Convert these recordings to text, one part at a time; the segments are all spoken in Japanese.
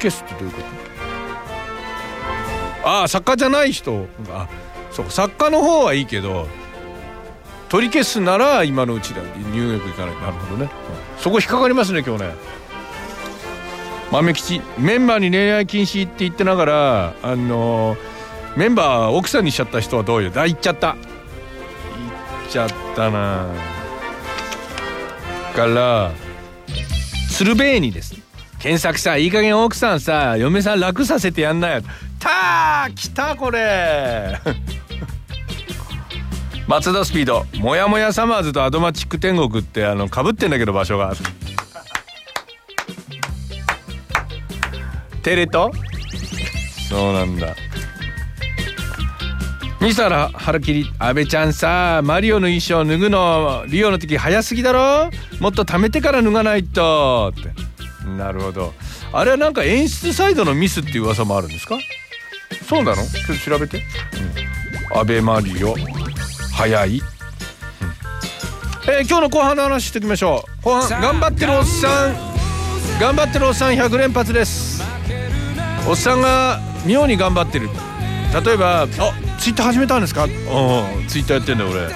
消すってどういうこと？ああ作家じゃない人が。そう作家の方はいいけど取り消すなら今のうちだニューヨーク行かない。なるほどね、そこ引っかかりますね今日ね。豆吉メンバーに恋愛禁止って言ってながらあのメンバー奥さんにしちゃった人はどうよ？だ言っちゃった。言っちゃったな。から鶴瓶にです検索さいい加減奥さんさ嫁さん楽させてやんなよ。たー来たこれ。松田スピードもやもやサマーズとアドマチック天国ってあのかぶってんだけど場所が。テレとそうなんだ。ミスター腹切り阿部ちゃんさマリオの衣装脱ぐのリオの時早すぎだろ？もっと貯めてから脱がないと。って。なるほど。あれはなんか演出サイドのミスっていう噂もあるんですか？そうなの？ちょっと調べて、うん、アベマリオ。早い、うん、えー、今日の後半の話しておきましょう。後半頑張ってるおっさん。頑張ってるおっさん100連発です。おっさんが妙に頑張ってる。例えば「あツイッター始めたんですか?」うんツイッターやってんだよ俺。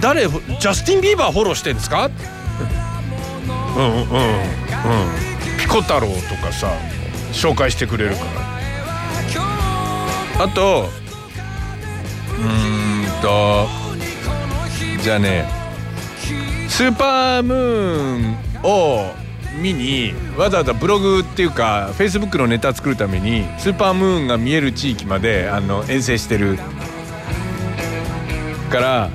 誰？ジャスティン・ビーバーフォローしてんですか？うんうんうんピコ太郎とかさ紹介してくれるから。あとうんとじゃあねスーパームーンを見にわざわざブログっていうかフェイスブックのネタ作るためにスーパームーンが見える地域まであの遠征してるから、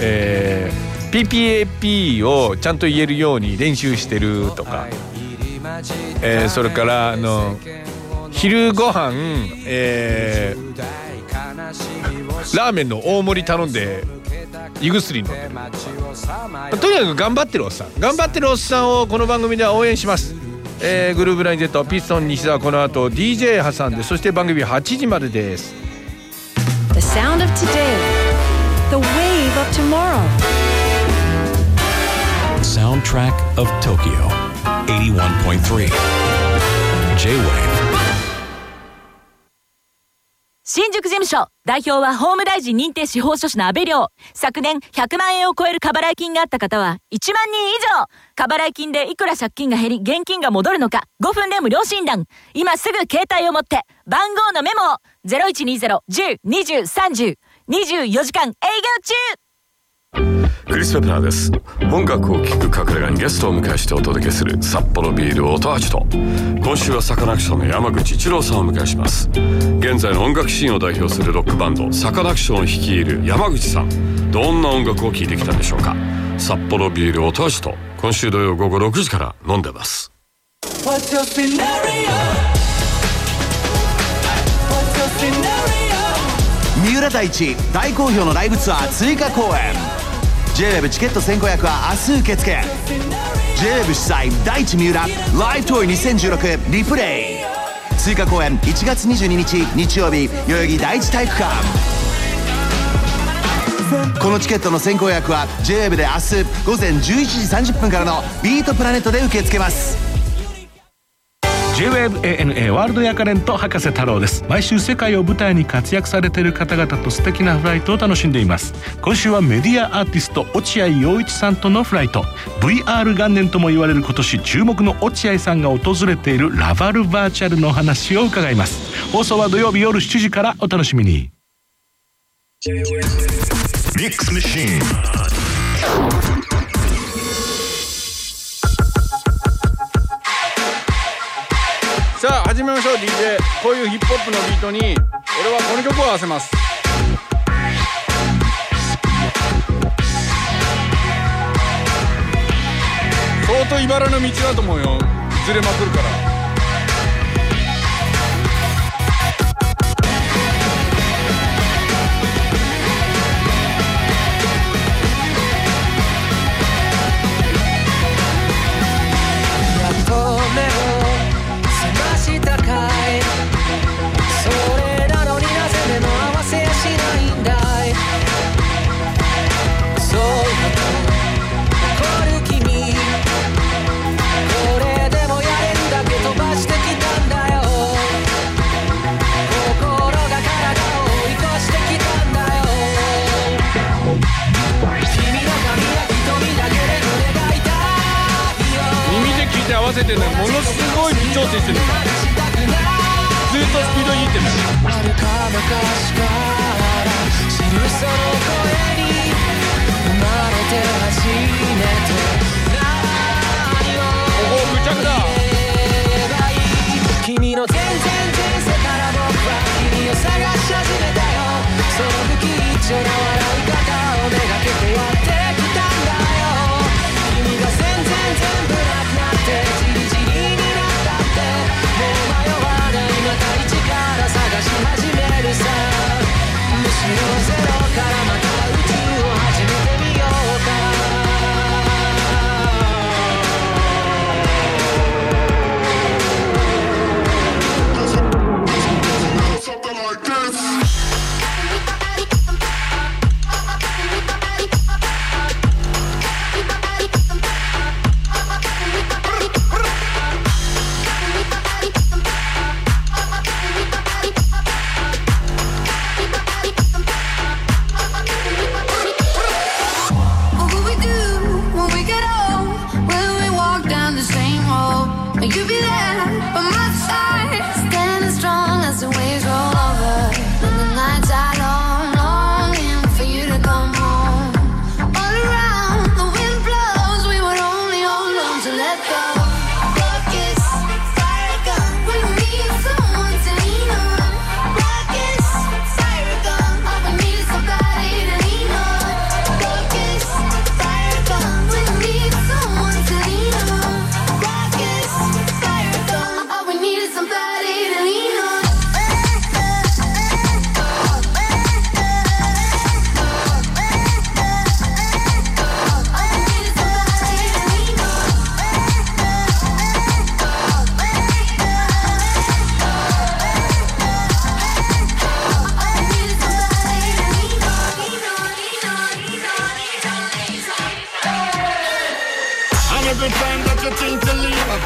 えー、PPAP をちゃんと言えるように練習してるとか、えー、それからあの昼ご飯、えー、ラーメンの大盛り頼んで胃薬飲んで。るとにかく頑張ってるおっさん。頑張ってるおっさんをこの番組では応援します。えー、グルーブライン Z ピストン西澤この後 DJ 挟んでそして番組8時までです。The sound of today. The wave of tomorrow. Soundtrack of Tokyo 81.3 J-Wave. 新宿事務所代表は法務大臣認定司法書士の安倍亮。昨年100万円を超える過払い金があった方は1万人以上。過払い金でいくら借金が減り現金が戻るのか5分で無料診断。今すぐ携帯を持って番号のメモを。0120-10-20-3024時間営業中。クリス・ペプラーです。音楽を聴く隠れ家にゲストを迎えしてお届けする札幌ビール音味と今週はサカナクションの山口一郎さんをお迎えします。現在の音楽シーンを代表するロックバンドサカナクションを率いる山口さん。どんな音楽を聴いてきたんでしょうか。札幌ビール音味と今週土曜午後6時から飲んでます。三浦大知大好評のライブツアー追加公演 JWEB チケット先行役は明日受付。JWEB 主催大地三浦ライブトイ2016リプレイ。追加公演1月22日日曜日代々木第一体育館。このチケットの先行役は JWEB で明日午前11時30分からのビートプラネットで受け付けます。JWANA ワールドヤカレント博士太郎です。毎週世界を舞台に活躍されている方々と素敵なフライトを楽しんでいます。今週はメディアアーティスト落合陽一さんとのフライト。VR 元年とも言われる今年注目の落合さんが訪れているラバルバーチャルの話を伺います。放送は土曜日夜7時からお楽しみに。ミックスマシーンさあ始めましょう DJ こういうヒップホップのビートに俺はこの曲を合わせます。相当茨の道だと思うよ。ずれまくるから。てるものすごい微調整してる。ずっとスピードにいってる。será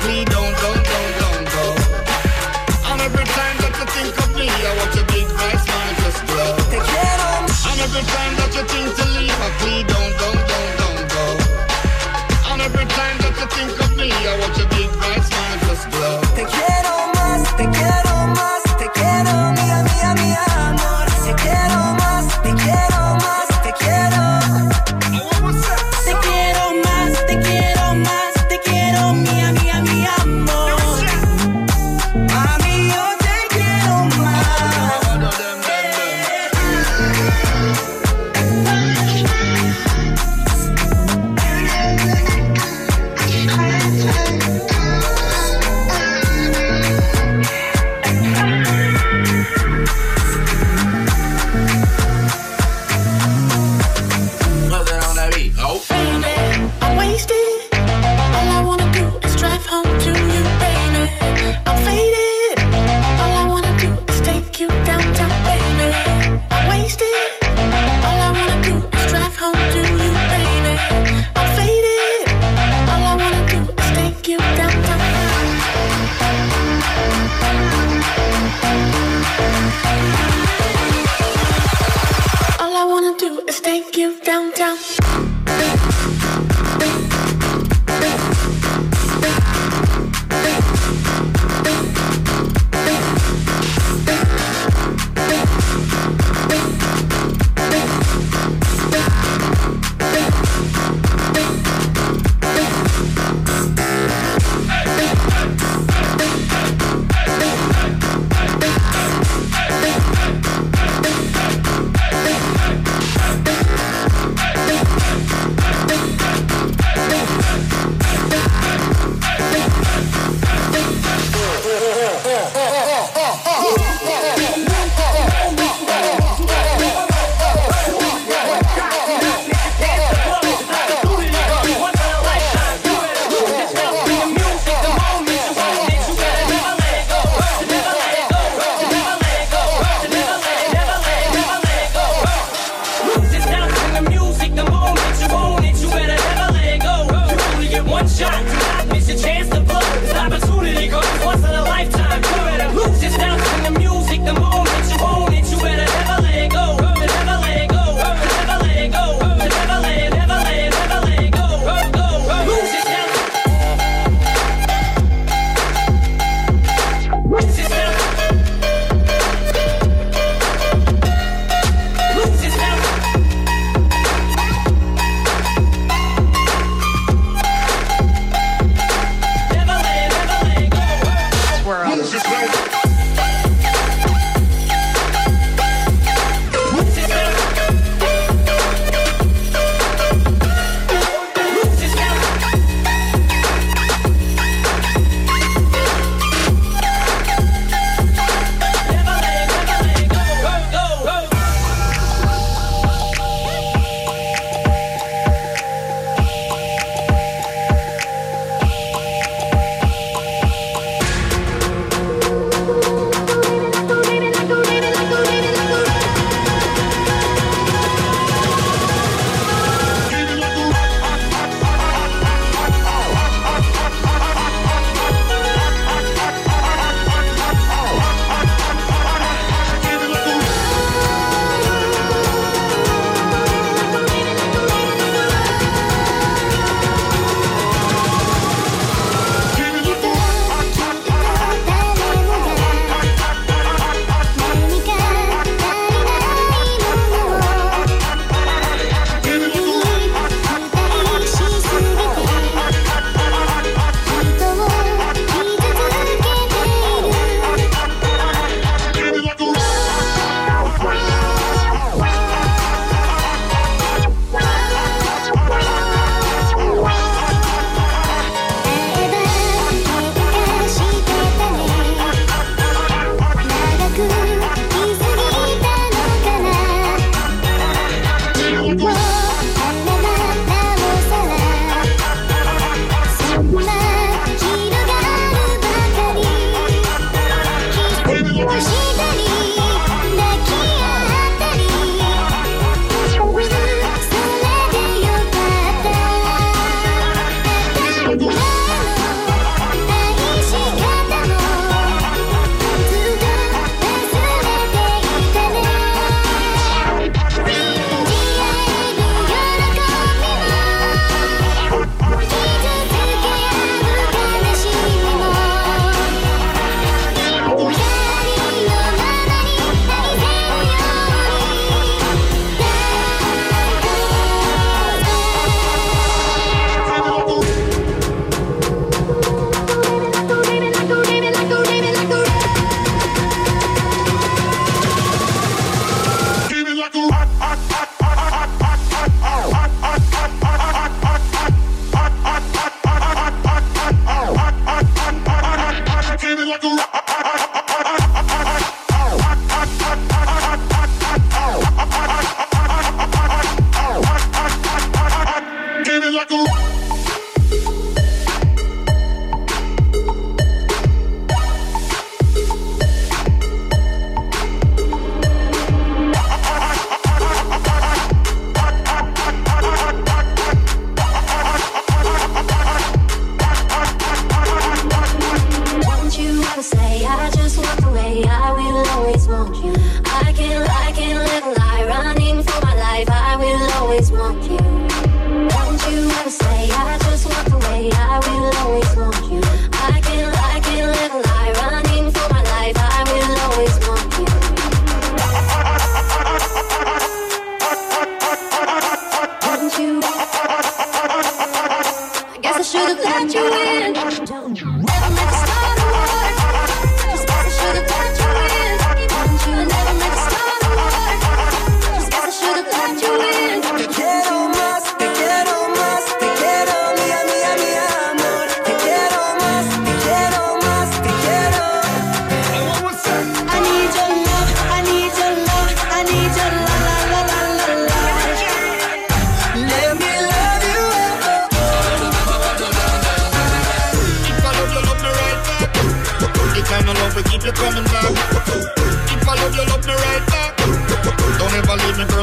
please don't, don't, don't. wasted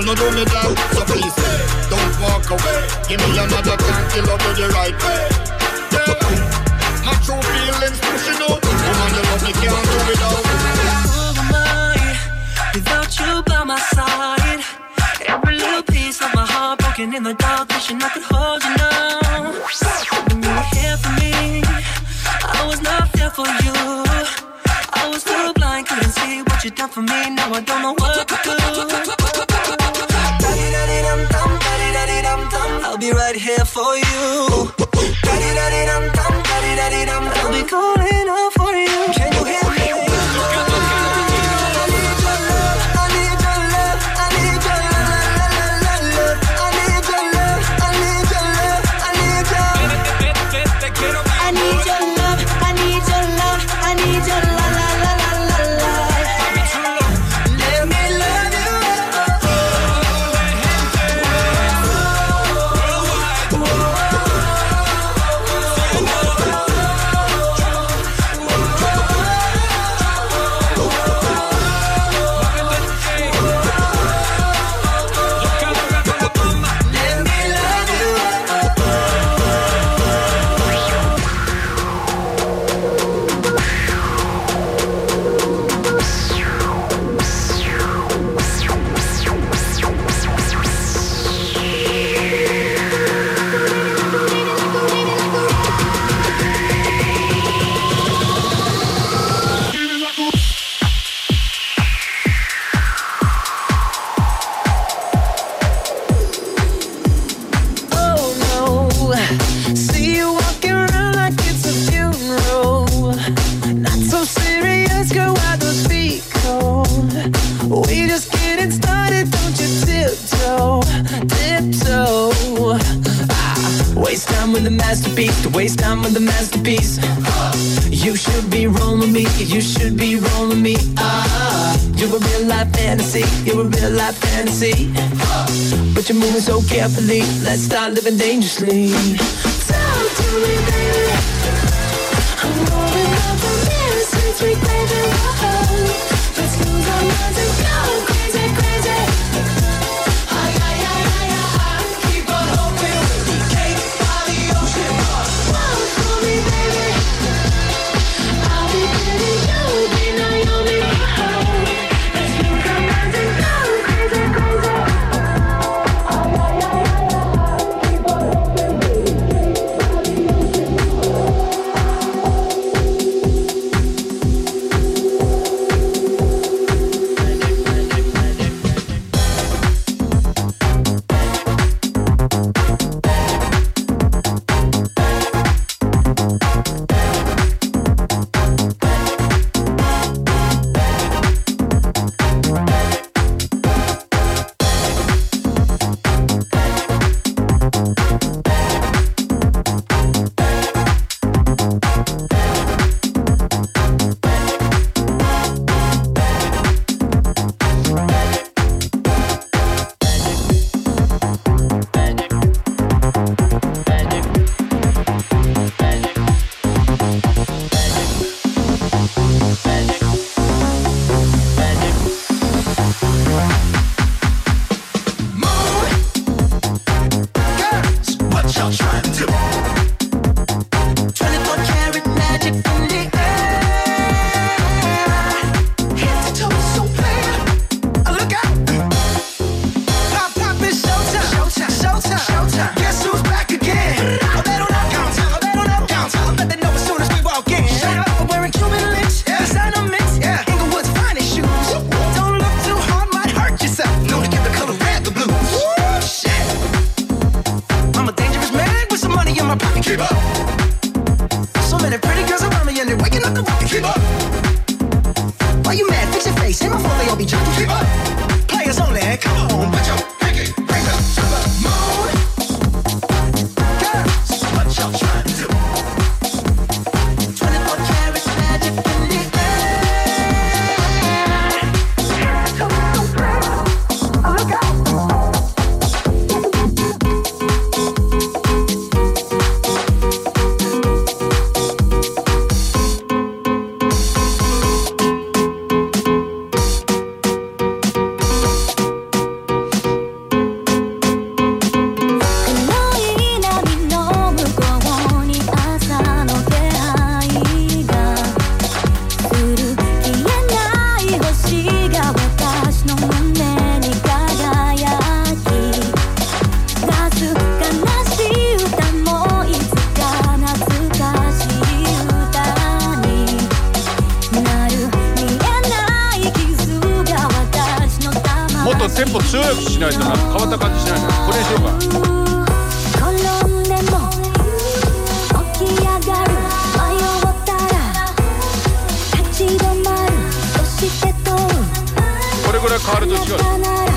no do me that. So please, eh, don't walk away. Give me another chance to the right way. Yeah. My true feelings pushing out. Woman, you love me, can't do without. Who am I without you by my side? Every little piece of my heart broken in the dark, wishing I could hold you now. When you were here for me, I was not there for you. I was too blind, couldn't see what you done for me. Now I don't know what to do dum, I'll be right here for you. Dum dum, dum, I'll be calling out for you. Can you hear me? I need your You're a real life fantasy, you're a real life fantasy. But you're moving so carefully, let's start living dangerously. Talk to me, baby. I'm going up the mirror since we played in the Let's lose our minds and go. money in my pocket. Keep up. So many pretty girls around me and they're waking up the rocket. Keep up. Why you mad? Fix your face. Ain't my fault they all be jocking. Keep up. ポ強くしないとな。変わった感じしないこれにしようか。これぐらい変わると違う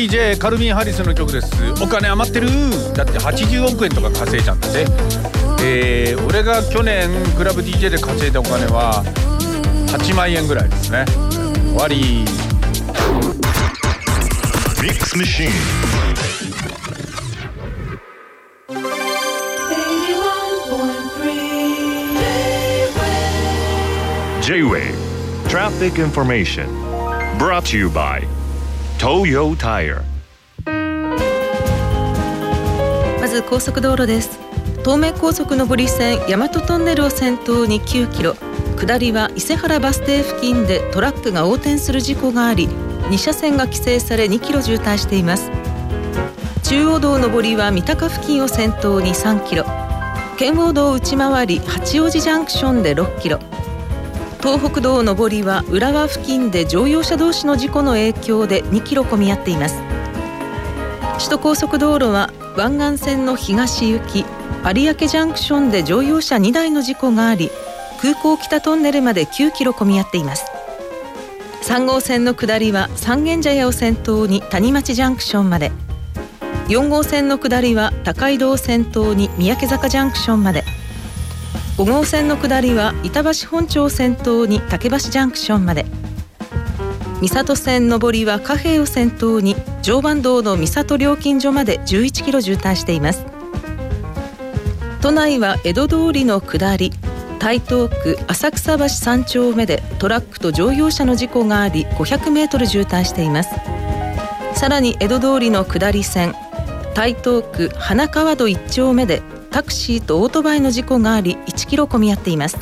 DJ カルビン・ハリスの曲です。お金余ってる。だって80億円とか稼いじゃんだぜ。えー、俺が去年クラブ DJ で稼いだお金は8万円ぐらいですね。終わり。Mix Machine. J-Way Traffic Information Brought to you by Toyo Tire. まず高速道路です。東名高速上り線大和トンネルを先頭に9キロ。下りは伊勢原バス停付近でトラックが横転する事故があり2車線が規制され2キロ渋滞しています。中央道上りは三鷹付近を先頭に3キロ。圏央道内回り八王子ジャンクションで6キロ。東北道上りは浦和付近で乗用車同士の事故の影響で2キロ混み合っています。首都高速道路は湾岸線の東行き有明ジャンクションで乗用車2台の事故があり空港北トンネルまで9キロ混み合っています。3号線の下りは三軒茶屋を先頭に谷町ジャンクションまで。4号線の下りは高井戸を先頭に三宅坂ジャンクションまで。5号線の下りは板橋本町先頭に竹橋ジャンクションまで。三郷線上りは貨幣を先頭に常磐道の三郷料金所まで11キロ渋滞しています。都内は江戸通りの下り台東区浅草橋3丁目でトラックと乗用車の事故があり500メートル渋滞しています。さらに江戸通りの下り線台東区花川戸1丁目でタクシーとオートバイの事故があり1キロ混み合っています。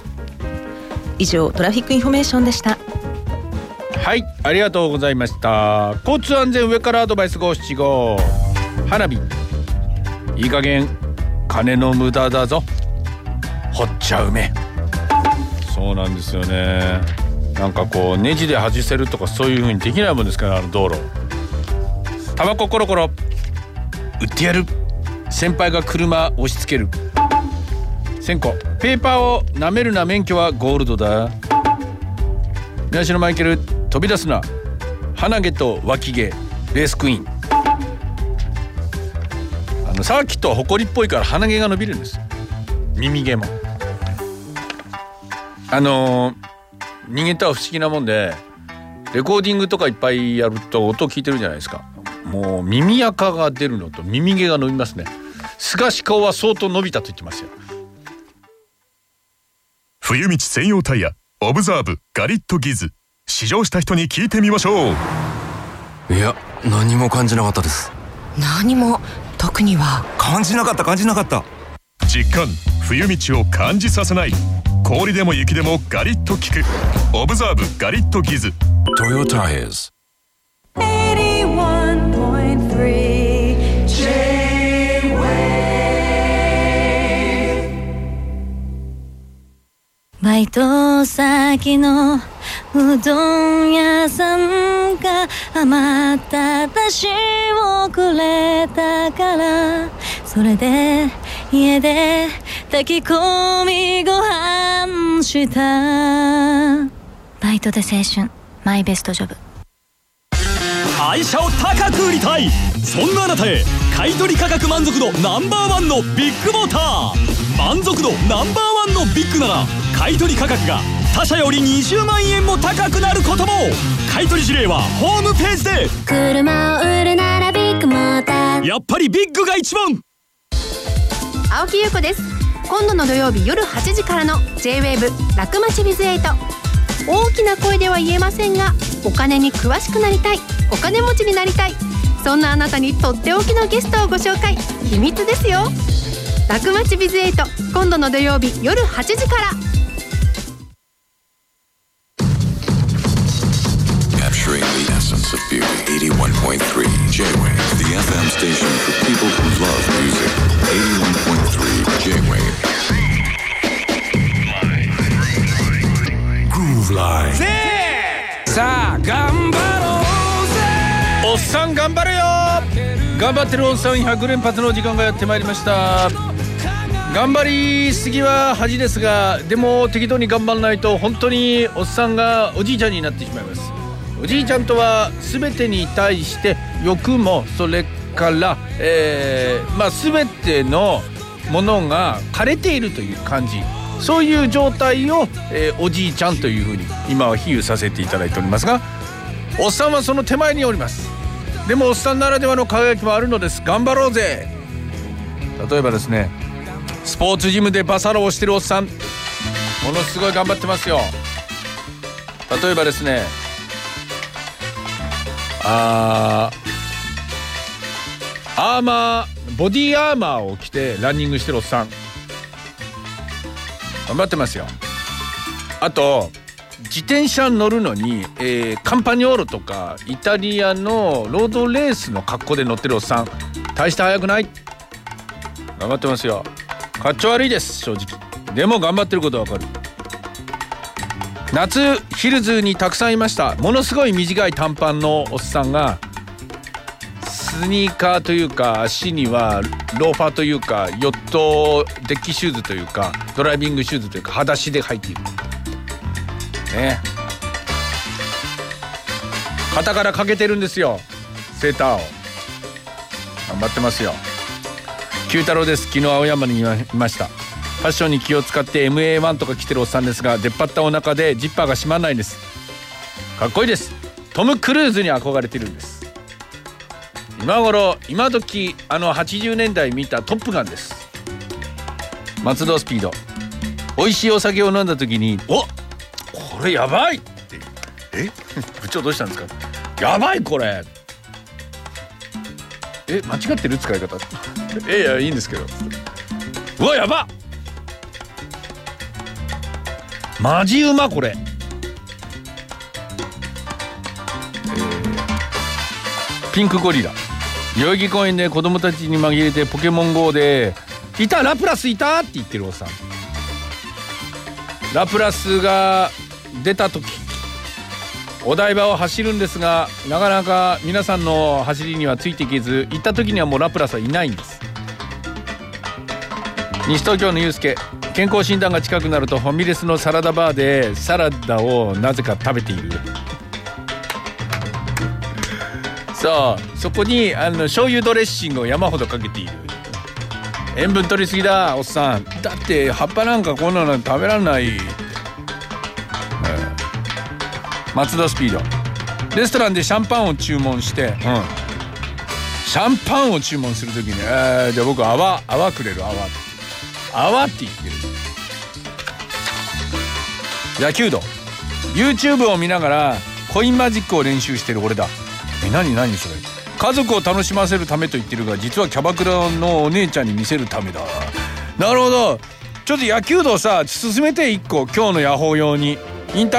以上 traffic information でした。はいありがとうございました。交通安全上からアドバイス五七五。花火。いい加減金の無駄だぞ。掘っちゃ埋め。そうなんですよね。なんかこうネジで外せるとかそういう風にできないもんですからあの道路。タバココロコロ。売ってやる。先輩が車押し付ける。千個。ペーパーを舐めるな免許はゴールドだ。宮代マイケル飛び出すな。鼻毛と脇毛。レースクイーン。あのサーキットは埃っぽいから鼻毛が伸びるんです。耳毛も。あのー人間とは不思議なもんでレコーディングとかいっぱいやると音聞いてるじゃないですか。もう耳垢が出るのと耳毛が伸びますね。菅氏顔は相当伸びたと言ってますよ。冬道専用タイヤオブザーブガリットギズ。試乗した人に聞いてみましょう。いや何も感じなかったです。何も？特には？感じなかった感じなかった。実感冬道を感じさせない。氷でも雪でもガリッと効く。オブザーブガリットギズ。トヨタイズバイト先のうどん屋さんが余っただしをくれたからそれで家で炊き込みご飯した。バイトで青春マイベストジョブ。愛車を高く売りたい。そんなあなたへ買取価格満足度ナンバーワンのビッグモーター。満足度ナンバーワンのビッグなら買取価格が他社より20万円も高くなることも。買取事例はホームページで。車を売るならビッグモーター。やっぱりビッグが一番。青木優子です。今度の土曜日夜8時からの J-WAVE 楽町ビズエイト。大きな声では言えませんがお金に詳しくなりたい。お金持ちになりたいそんなあなたにとっておきのゲストをご紹介。秘密ですよ。楽町ビズエイト。今度の土曜日夜8時から。さあ頑張ろう!っさん頑張れよ。頑張ってるおっさん100連発の時間がやってまいりました。頑張りすぎは恥ですがでも適当に頑張らないと本当におっさんがおじいちゃんになってしまいます。おじいちゃんとは全てに対して欲もそれから、えーまあ、全てのものが枯れているという感じ。そういう状態を、えーおじいちゃんというふうに今は比喩させていただいておりますがおっさんはその手前におります。でもおっさんならではの輝きもあるのです。頑張ろうぜ。例えばですねスポーツジムでバサロをしてるおっさん。ものすごい頑張ってますよ。例えばですねあーアーマーボディーアーマーを着てランニングしてるおっさん。頑張ってますよ。あと自転車乗るのに、えーカンパニョーロとかイタリアのロードレースの格好で乗ってるおっさん大して速くない。頑張ってますよ。かっちょ悪いです正直。でも頑張ってることはわかる。夏ヒルズにたくさんいました。ものすごい短い短パンのおっさんがスニーカーというか足にはローファーというかヨットデッキシューズというかドライビングシューズというか裸足で履いている。ね。肩からかけてるんですよ。セーターを。頑張ってますよ。九太郎です。昨日青山にいまいました。ファッションに気を使って MA1 とか着てるおっさんですが出っ張ったお腹でジッパーが閉まらないんです。かっこいいです。トム・クルーズに憧れてるんです。今頃今時あの80年代見た「トップガン」です。松戸スピード。美味しいお酒を飲んだ時に「おこれやばい!」って「え？部長どうしたんですか?」「やばいこれ!」え間違ってる使い方？え いやいいんですけどうわやばっマジうまこれ、えーピンクゴリラ代々木公園で子供たちに紛れてポケモン GO で「いた？ラプラスいた!」って言ってるおっさんラプラスが出た時お台場を走るんですがなかなか皆さんの走りにはついていけず行った時にはもうラプラスはいないんです。西東京のユうスケ健康診断が近くなるとファミレスのサラダバーでサラダをなぜか食べている。そうそこにあの醤油ドレッシングを山ほどかけている。塩分取りすぎだおっさん。だって葉っぱなんかこんなの食べられない、松田スピード。レストランでシャンパンを注文して、うん、シャンパンを注文するときに、えー、じゃあ僕泡泡くれる泡。泡って言ってる。野球道。YouTube を見ながらコインマジックを練習してる俺だ。え何何それ。家族を楽しませるためと言ってるが実はキャバクラのお姉ちゃんに見せるためだ。なるほど。ちょっと野球道さ進めて一個今日の野法用に。インター